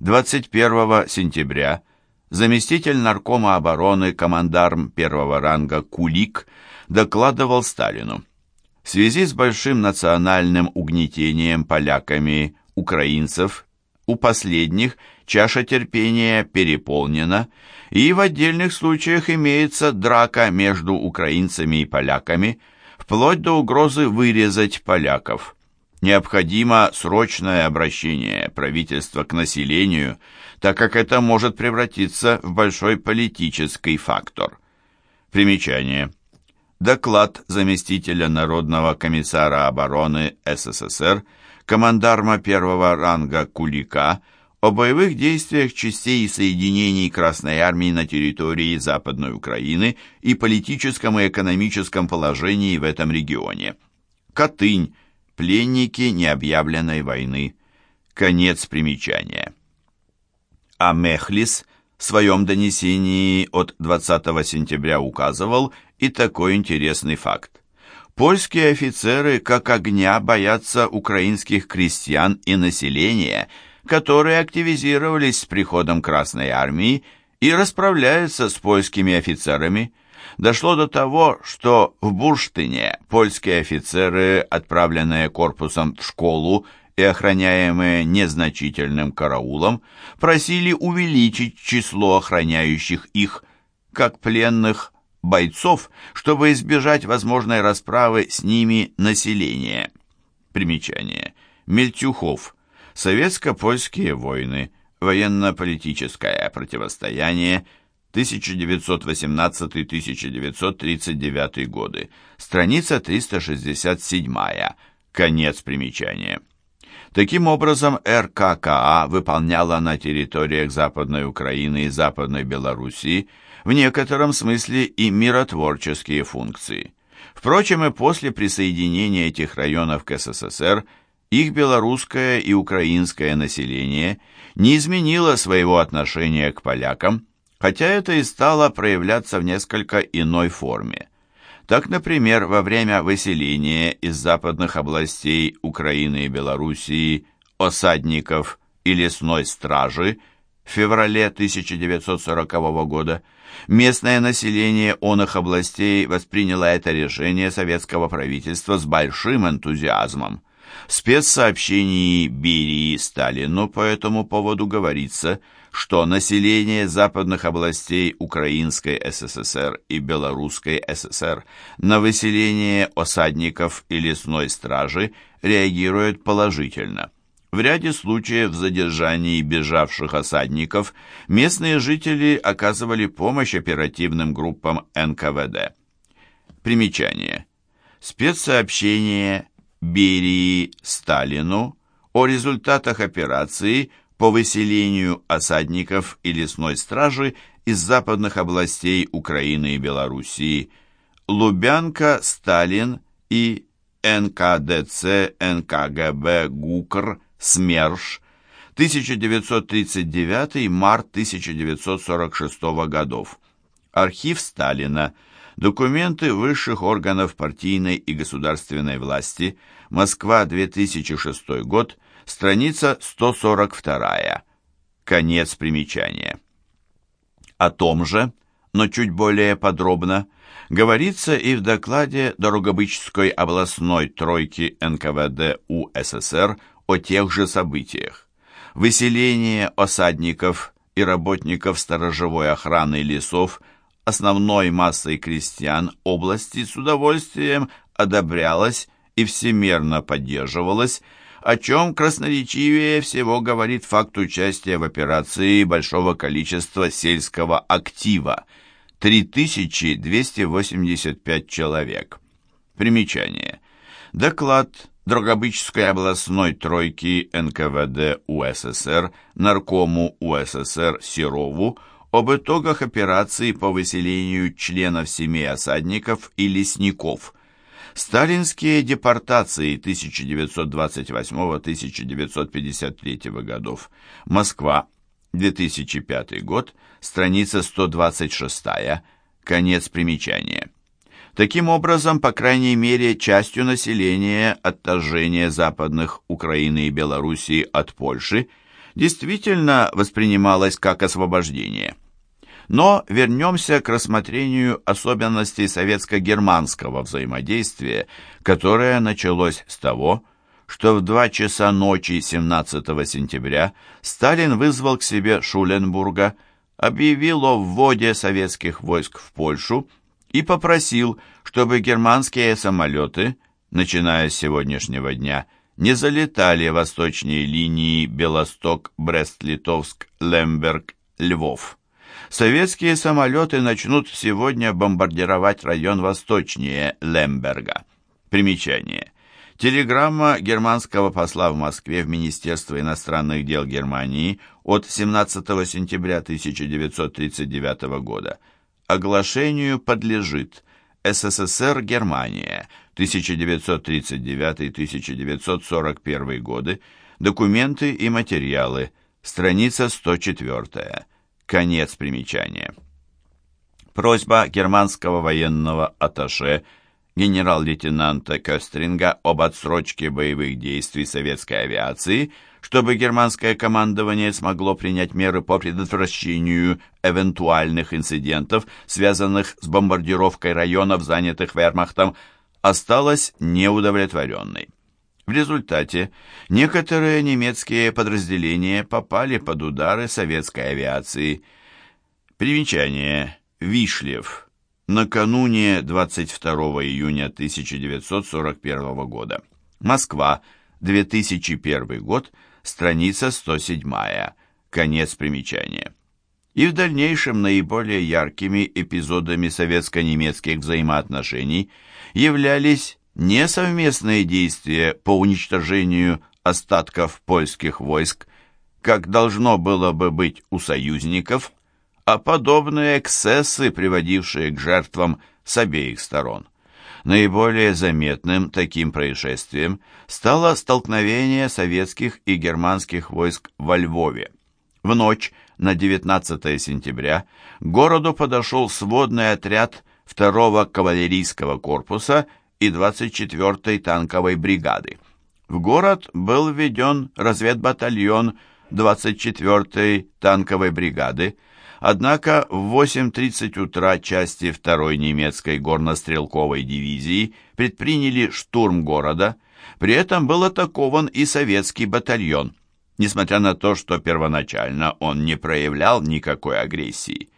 21 сентября заместитель наркома обороны, командарм первого ранга Кулик докладывал Сталину. В связи с большим национальным угнетением поляками украинцев у последних чаша терпения переполнена, и в отдельных случаях имеется драка между украинцами и поляками, вплоть до угрозы вырезать поляков. Необходимо срочное обращение правительства к населению, так как это может превратиться в большой политический фактор. Примечание. Доклад заместителя Народного комиссара обороны СССР, командарма первого ранга Кулика о боевых действиях частей и соединений Красной Армии на территории Западной Украины и политическом и экономическом положении в этом регионе. Катынь, Пленники необъявленной войны. Конец примечания. А Мехлис в своем донесении от 20 сентября указывал и такой интересный факт. Польские офицеры как огня боятся украинских крестьян и населения, которые активизировались с приходом Красной Армии и расправляются с польскими офицерами, дошло до того, что в Бурштине польские офицеры, отправленные корпусом в школу и охраняемые незначительным караулом, просили увеличить число охраняющих их, как пленных бойцов, чтобы избежать возможной расправы с ними населения. Примечание. Мельтюхов. Советско-польские войны. Военно-политическое противостояние – 1918-1939 годы, страница 367, конец примечания. Таким образом, РККА выполняла на территориях Западной Украины и Западной Белоруссии в некотором смысле и миротворческие функции. Впрочем, и после присоединения этих районов к СССР их белорусское и украинское население не изменило своего отношения к полякам, хотя это и стало проявляться в несколько иной форме. Так, например, во время выселения из западных областей Украины и Белоруссии осадников и лесной стражи в феврале 1940 года местное население оных областей восприняло это решение советского правительства с большим энтузиазмом. В спецсообщении Берии Сталину по этому поводу говорится – что население западных областей Украинской СССР и Белорусской ССР на выселение осадников и лесной стражи реагирует положительно. В ряде случаев в задержании бежавших осадников местные жители оказывали помощь оперативным группам НКВД. Примечание. Спецсообщение Берии Сталину о результатах операции по выселению осадников и лесной стражи из западных областей Украины и Белоруссии, Лубянка, Сталин и НКДЦ, НКГБ, ГУКР, СМЕРШ, 1939 март 1946 годов. Архив Сталина. Документы высших органов партийной и государственной власти. Москва, 2006 год страница 142, конец примечания. О том же, но чуть более подробно, говорится и в докладе Дорогобычской областной тройки НКВД УССР о тех же событиях. Выселение осадников и работников сторожевой охраны лесов основной массой крестьян области с удовольствием одобрялось и всемерно поддерживалось о чем красноречивее всего говорит факт участия в операции большого количества сельского актива – 3285 человек. Примечание. Доклад Дрогобычской областной тройки НКВД УССР Наркому УССР Серову об итогах операции по выселению членов семей осадников и лесников – Сталинские депортации 1928-1953 годов. Москва, 2005 год, страница 126, конец примечания. Таким образом, по крайней мере, частью населения отторжения западных Украины и Белоруссии от Польши действительно воспринималось как освобождение. Но вернемся к рассмотрению особенностей советско-германского взаимодействия, которое началось с того, что в 2 часа ночи 17 сентября Сталин вызвал к себе Шуленбурга, объявил о вводе советских войск в Польшу и попросил, чтобы германские самолеты, начиная с сегодняшнего дня, не залетали восточнее линии Белосток-Брест-Литовск-Лемберг-Львов. Советские самолеты начнут сегодня бомбардировать район восточнее Лемберга. Примечание. Телеграмма германского посла в Москве в Министерство иностранных дел Германии от 17 сентября 1939 года. Оглашению подлежит СССР Германия 1939-1941 годы. Документы и материалы. Страница 104. Конец примечания. Просьба германского военного атташе генерал-лейтенанта Костринга об отсрочке боевых действий советской авиации, чтобы германское командование смогло принять меры по предотвращению эвентуальных инцидентов, связанных с бомбардировкой районов, занятых вермахтом, осталась неудовлетворенной. В результате некоторые немецкие подразделения попали под удары советской авиации. Примечание. Вишлев. Накануне 22 июня 1941 года. Москва. 2001 год. Страница 107. Конец примечания. И в дальнейшем наиболее яркими эпизодами советско-немецких взаимоотношений являлись не совместные действия по уничтожению остатков польских войск, как должно было бы быть у союзников, а подобные эксцессы, приводившие к жертвам с обеих сторон. Наиболее заметным таким происшествием стало столкновение советских и германских войск во Львове. В ночь на 19 сентября к городу подошел сводный отряд 2-го кавалерийского корпуса и 24-й танковой бригады. В город был введен разведбатальон 24-й танковой бригады, однако в 8.30 утра части 2-й немецкой горнострелковой дивизии предприняли штурм города, при этом был атакован и советский батальон, несмотря на то, что первоначально он не проявлял никакой агрессии.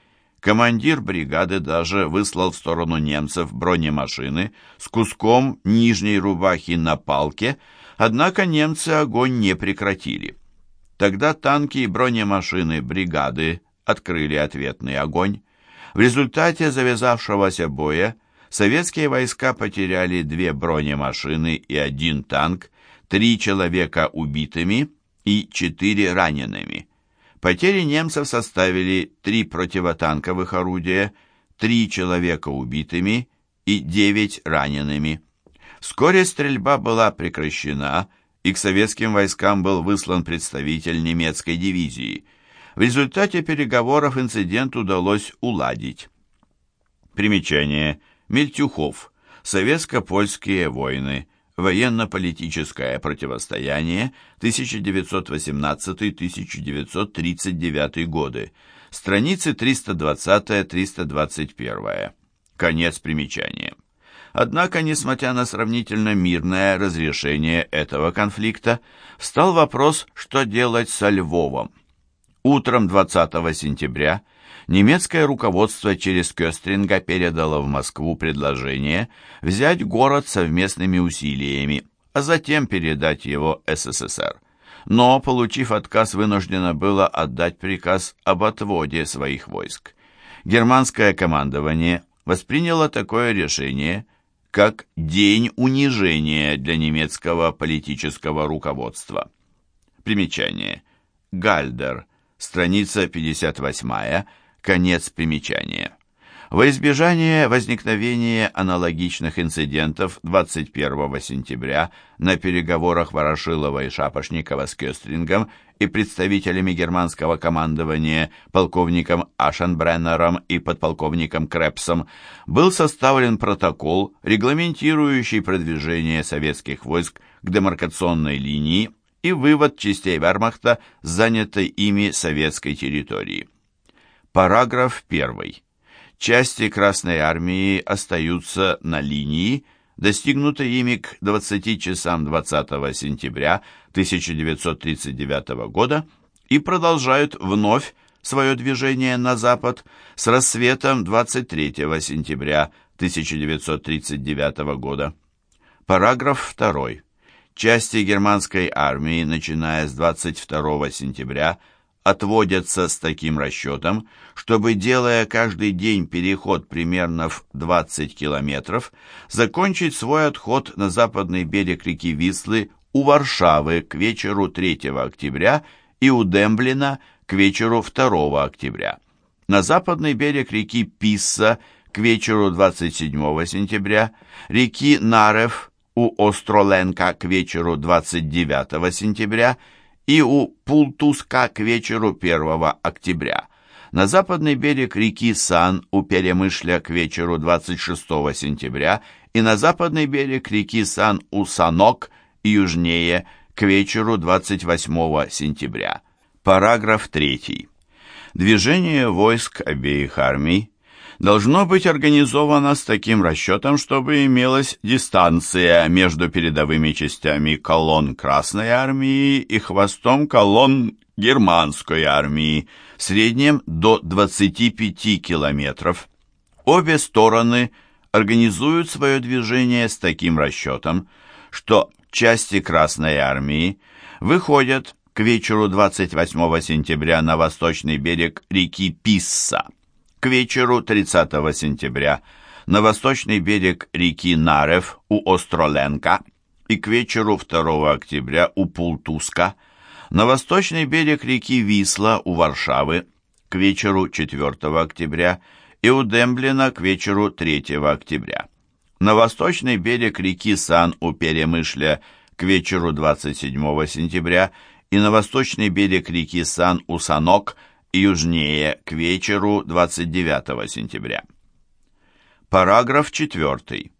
Командир бригады даже выслал в сторону немцев бронемашины с куском нижней рубахи на палке, однако немцы огонь не прекратили. Тогда танки и бронемашины бригады открыли ответный огонь. В результате завязавшегося боя советские войска потеряли две бронемашины и один танк, три человека убитыми и четыре ранеными. Потери немцев составили три противотанковых орудия, три человека убитыми и девять ранеными. Вскоре стрельба была прекращена, и к советским войскам был выслан представитель немецкой дивизии. В результате переговоров инцидент удалось уладить. Примечание. Мельтюхов. Советско-польские войны военно-политическое противостояние 1918-1939 годы, страницы 320-321. Конец примечания. Однако, несмотря на сравнительно мирное разрешение этого конфликта, встал вопрос, что делать со Львовом. Утром 20 сентября немецкое руководство через Кёстринга передало в Москву предложение взять город совместными усилиями, а затем передать его СССР. Но, получив отказ, вынуждено было отдать приказ об отводе своих войск. Германское командование восприняло такое решение как день унижения для немецкого политического руководства. Примечание. Гальдер. Страница 58 Конец примечания. Во избежание возникновения аналогичных инцидентов 21 сентября на переговорах Ворошилова и Шапошникова с Кёстрингом и представителями германского командования полковником Ашенбреннером и подполковником Крепсом был составлен протокол, регламентирующий продвижение советских войск к демаркационной линии и вывод частей вермахта с занятой ими советской территории. Параграф 1. Части Красной Армии остаются на линии, достигнутой ими к 20 часам 20 сентября 1939 года и продолжают вновь свое движение на запад с рассветом 23 сентября 1939 года. Параграф 2. Части германской армии, начиная с 22 сентября, отводятся с таким расчетом, чтобы, делая каждый день переход примерно в 20 километров, закончить свой отход на западный берег реки Вислы у Варшавы к вечеру 3 октября и у Демблина к вечеру 2 октября. На западный берег реки Писса к вечеру 27 сентября, реки Нарев у Остроленка к вечеру 29 сентября и у Пултуска к вечеру 1 октября. На западный берег реки Сан у Перемышля к вечеру 26 сентября и на западный берег реки Сан у Санок южнее к вечеру 28 сентября. Параграф 3. Движение войск обеих армий должно быть организовано с таким расчетом, чтобы имелась дистанция между передовыми частями колонн Красной армии и хвостом колонн Германской армии в среднем до 25 километров. Обе стороны организуют свое движение с таким расчетом, что части Красной армии выходят к вечеру 28 сентября на восточный берег реки Писса к вечеру 30 сентября на восточный берег реки Нарев у Остроленка и к вечеру 2 октября у Пултуска, на восточный берег реки Висла у Варшавы к вечеру 4 октября и у Демблина к вечеру 3 октября. На восточный берег реки Сан у Перемышля к вечеру 27 сентября и на восточный берег реки Сан у Санок – южнее к вечеру 29 сентября. Параграф 4.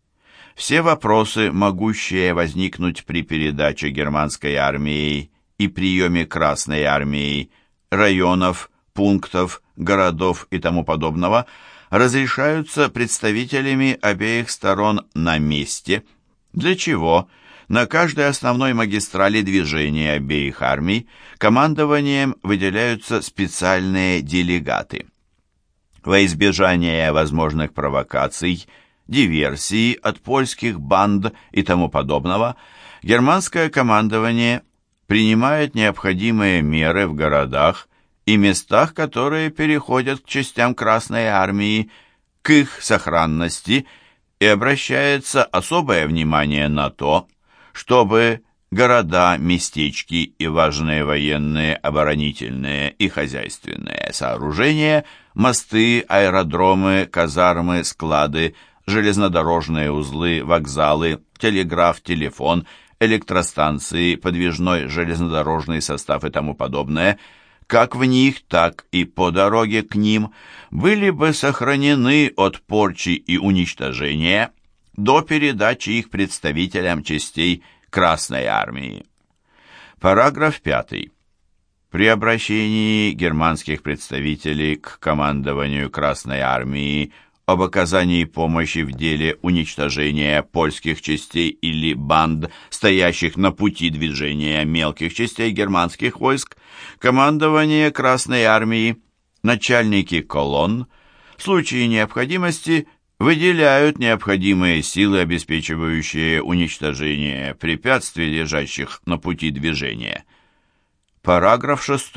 Все вопросы, могущие возникнуть при передаче германской армии и приеме Красной армии районов, пунктов, городов и тому подобного, разрешаются представителями обеих сторон на месте, для чего – на каждой основной магистрали движения обеих армий командованием выделяются специальные делегаты. Во избежание возможных провокаций, диверсий от польских банд и тому подобного, германское командование принимает необходимые меры в городах и местах, которые переходят к частям Красной Армии, к их сохранности и обращается особое внимание на то, чтобы города, местечки и важные военные, оборонительные и хозяйственные сооружения, мосты, аэродромы, казармы, склады, железнодорожные узлы, вокзалы, телеграф, телефон, электростанции, подвижной железнодорожный состав и тому подобное, как в них, так и по дороге к ним, были бы сохранены от порчи и уничтожения – до передачи их представителям частей Красной Армии. Параграф 5. При обращении германских представителей к командованию Красной Армии об оказании помощи в деле уничтожения польских частей или банд, стоящих на пути движения мелких частей германских войск, командование Красной Армии, начальники колонн, в случае необходимости – выделяют необходимые силы, обеспечивающие уничтожение препятствий, лежащих на пути движения. Параграф 6.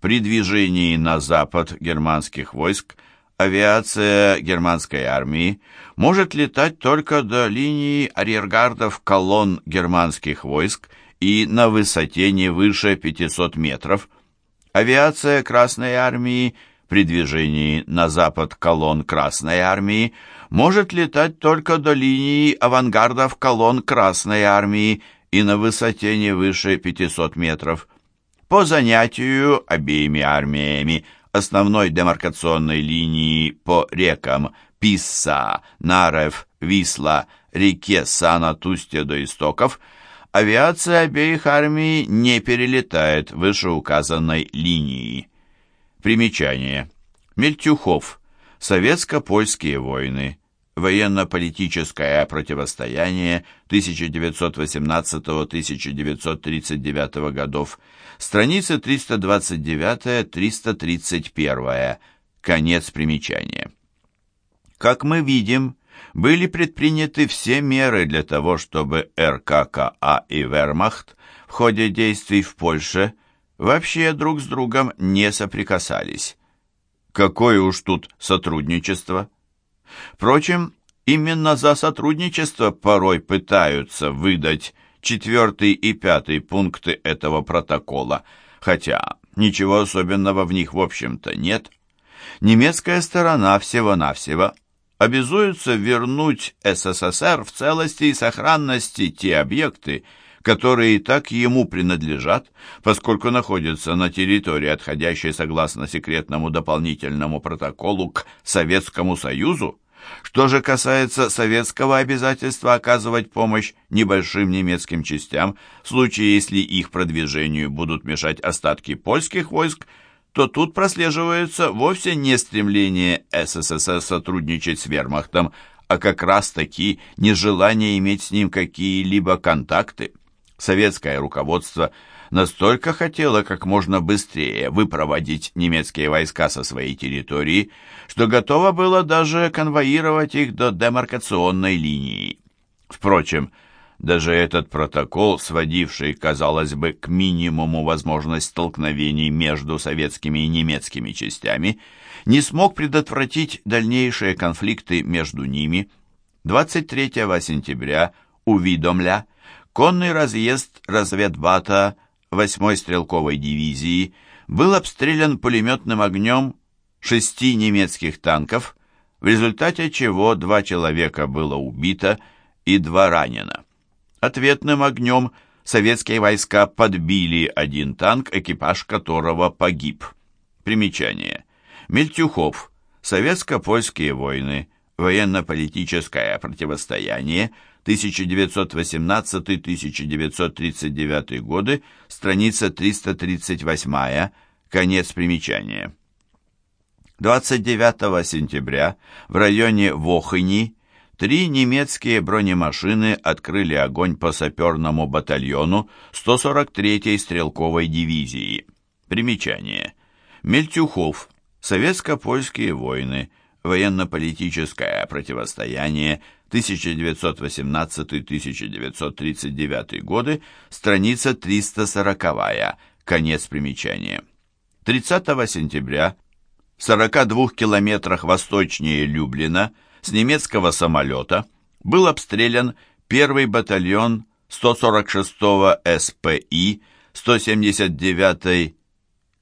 При движении на запад германских войск авиация германской армии может летать только до линии арьергардов колонн германских войск и на высоте не выше 500 метров. Авиация Красной армии – при движении на запад колонн Красной Армии может летать только до линии авангардов колонн Красной Армии и на высоте не выше 500 метров. По занятию обеими армиями основной демаркационной линии по рекам Писса, Нарев, Висла, реке Сана, Тусте до истоков, авиация обеих армий не перелетает вышеуказанной линии. Примечание. Мельтюхов. Советско-польские войны. Военно-политическое противостояние 1918-1939 годов. Страницы 329-331. Конец примечания. Как мы видим, были предприняты все меры для того, чтобы РККА и Вермахт в ходе действий в Польше вообще друг с другом не соприкасались. Какое уж тут сотрудничество? Впрочем, именно за сотрудничество порой пытаются выдать четвертый и пятый пункты этого протокола, хотя ничего особенного в них в общем-то нет. Немецкая сторона всего-навсего обязуется вернуть СССР в целости и сохранности те объекты, которые и так ему принадлежат, поскольку находятся на территории, отходящей согласно секретному дополнительному протоколу к Советскому Союзу. Что же касается советского обязательства оказывать помощь небольшим немецким частям, в случае, если их продвижению будут мешать остатки польских войск, то тут прослеживается вовсе не стремление СССР сотрудничать с вермахтом, а как раз-таки нежелание иметь с ним какие-либо контакты. Советское руководство настолько хотело как можно быстрее выпроводить немецкие войска со своей территории, что готово было даже конвоировать их до демаркационной линии. Впрочем, даже этот протокол, сводивший, казалось бы, к минимуму возможность столкновений между советскими и немецкими частями, не смог предотвратить дальнейшие конфликты между ними. 23 сентября уведомля конный разъезд разведбата 8-й стрелковой дивизии был обстрелян пулеметным огнем шести немецких танков, в результате чего два человека было убито и два ранено. Ответным огнем советские войска подбили один танк, экипаж которого погиб. Примечание. Мельтюхов. Советско-польские войны. Военно-политическое противостояние. 1918-1939 годы. Страница 338. Конец примечания. 29 сентября в районе Вохыни Три немецкие бронемашины открыли огонь по саперному батальону 143-й стрелковой дивизии. Примечание. Мельтюхов. Советско-польские войны. Военно-политическое противостояние 1918-1939 годы. Страница 340. Конец примечания. 30 сентября в 42 километрах восточнее Люблина – с немецкого самолета был обстрелян первый батальон 146-го СПИ, 179-й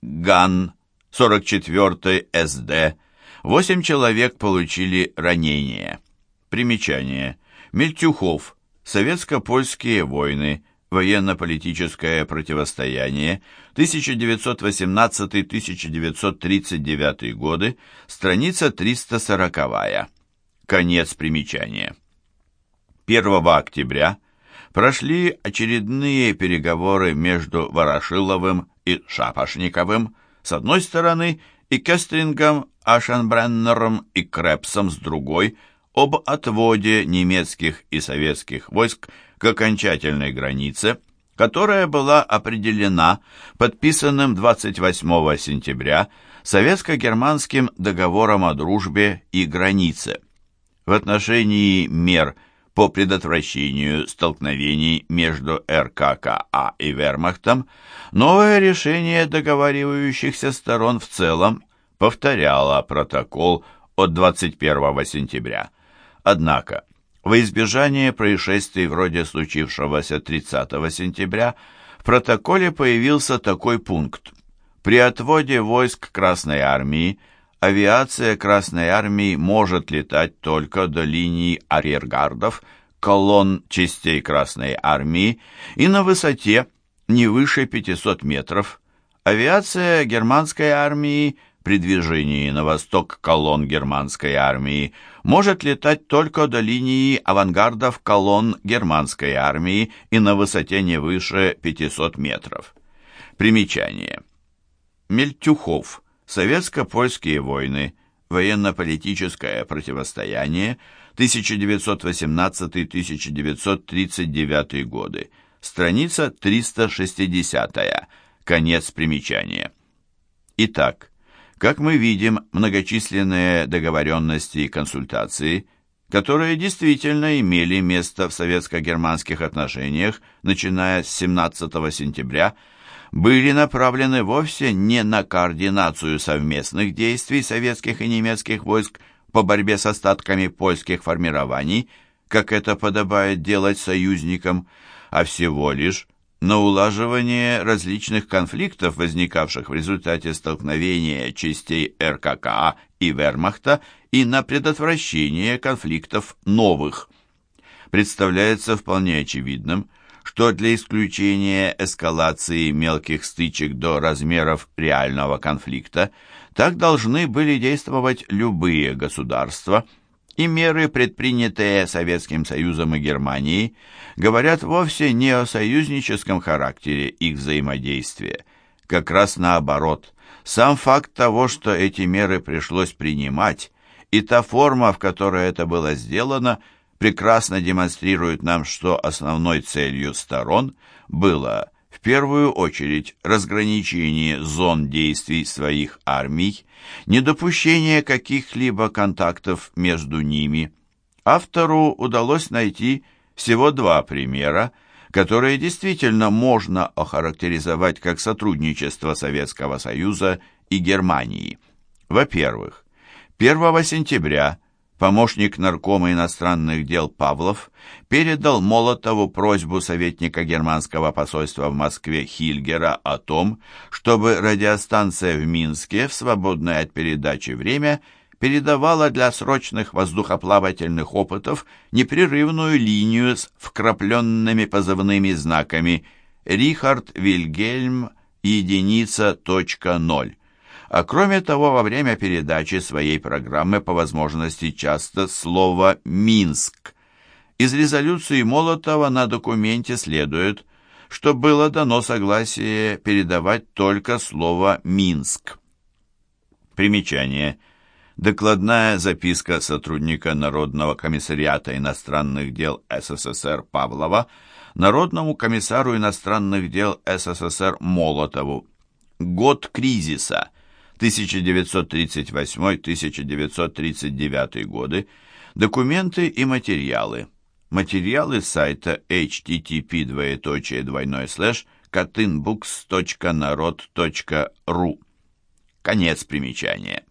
ГАН, 44-й СД. Восемь человек получили ранения. Примечание. Мельтюхов. Советско-польские войны. Военно-политическое противостояние. 1918-1939 годы. Страница 340. Конец примечания. 1 октября прошли очередные переговоры между Ворошиловым и Шапошниковым с одной стороны и Кестрингом, Ашенбреннером и Крепсом с другой об отводе немецких и советских войск к окончательной границе, которая была определена подписанным 28 сентября советско-германским договором о дружбе и границе. В отношении мер по предотвращению столкновений между РККА и Вермахтом, новое решение договаривающихся сторон в целом повторяло протокол от 21 сентября. Однако, во избежание происшествий вроде случившегося 30 сентября, в протоколе появился такой пункт. При отводе войск Красной Армии авиация Красной Армии может летать только до линии арьергардов, колонн частей Красной Армии и на высоте не выше 500 метров. Авиация германской армии при движении на восток колонн германской армии может летать только до линии авангардов колонн германской армии и на высоте не выше 500 метров. Примечание. Мельтюхов. Советско-польские войны. Военно-политическое противостояние. 1918-1939 годы. Страница 360. Конец примечания. Итак, как мы видим, многочисленные договоренности и консультации, которые действительно имели место в советско-германских отношениях, начиная с 17 сентября, были направлены вовсе не на координацию совместных действий советских и немецких войск по борьбе с остатками польских формирований, как это подобает делать союзникам, а всего лишь на улаживание различных конфликтов, возникавших в результате столкновения частей РККА и Вермахта, и на предотвращение конфликтов новых. Представляется вполне очевидным, что для исключения эскалации мелких стычек до размеров реального конфликта так должны были действовать любые государства – и меры, предпринятые Советским Союзом и Германией, говорят вовсе не о союзническом характере их взаимодействия. Как раз наоборот, сам факт того, что эти меры пришлось принимать, и та форма, в которой это было сделано, прекрасно демонстрирует нам, что основной целью сторон было в первую очередь разграничение зон действий своих армий, недопущение каких-либо контактов между ними. Автору удалось найти всего два примера, которые действительно можно охарактеризовать как сотрудничество Советского Союза и Германии. Во-первых, 1 сентября помощник наркома иностранных дел Павлов передал Молотову просьбу советника германского посольства в Москве Хильгера о том, чтобы радиостанция в Минске в свободное от передачи время передавала для срочных воздухоплавательных опытов непрерывную линию с вкрапленными позывными знаками «Рихард Вильгельм единица точка ноль» а кроме того, во время передачи своей программы по возможности часто слово «Минск». Из резолюции Молотова на документе следует, что было дано согласие передавать только слово «Минск». Примечание. Докладная записка сотрудника Народного комиссариата иностранных дел СССР Павлова Народному комиссару иностранных дел СССР Молотову. Год кризиса – 1938-1939 годы, документы и материалы. Материалы сайта http двоеточие двойной слэш katynbooks.народ.ру. Конец примечания.